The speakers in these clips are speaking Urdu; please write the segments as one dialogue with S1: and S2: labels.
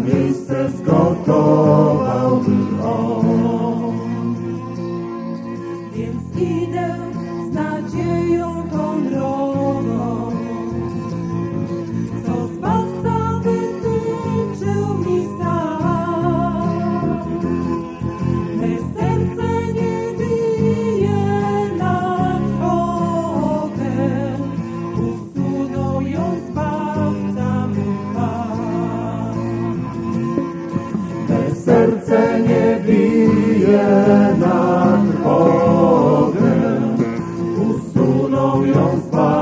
S1: miejsce zgotował by on.
S2: Więc idę
S1: سو نو یقا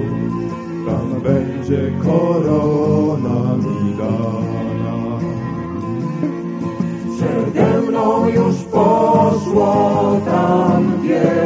S1: گانا یس پ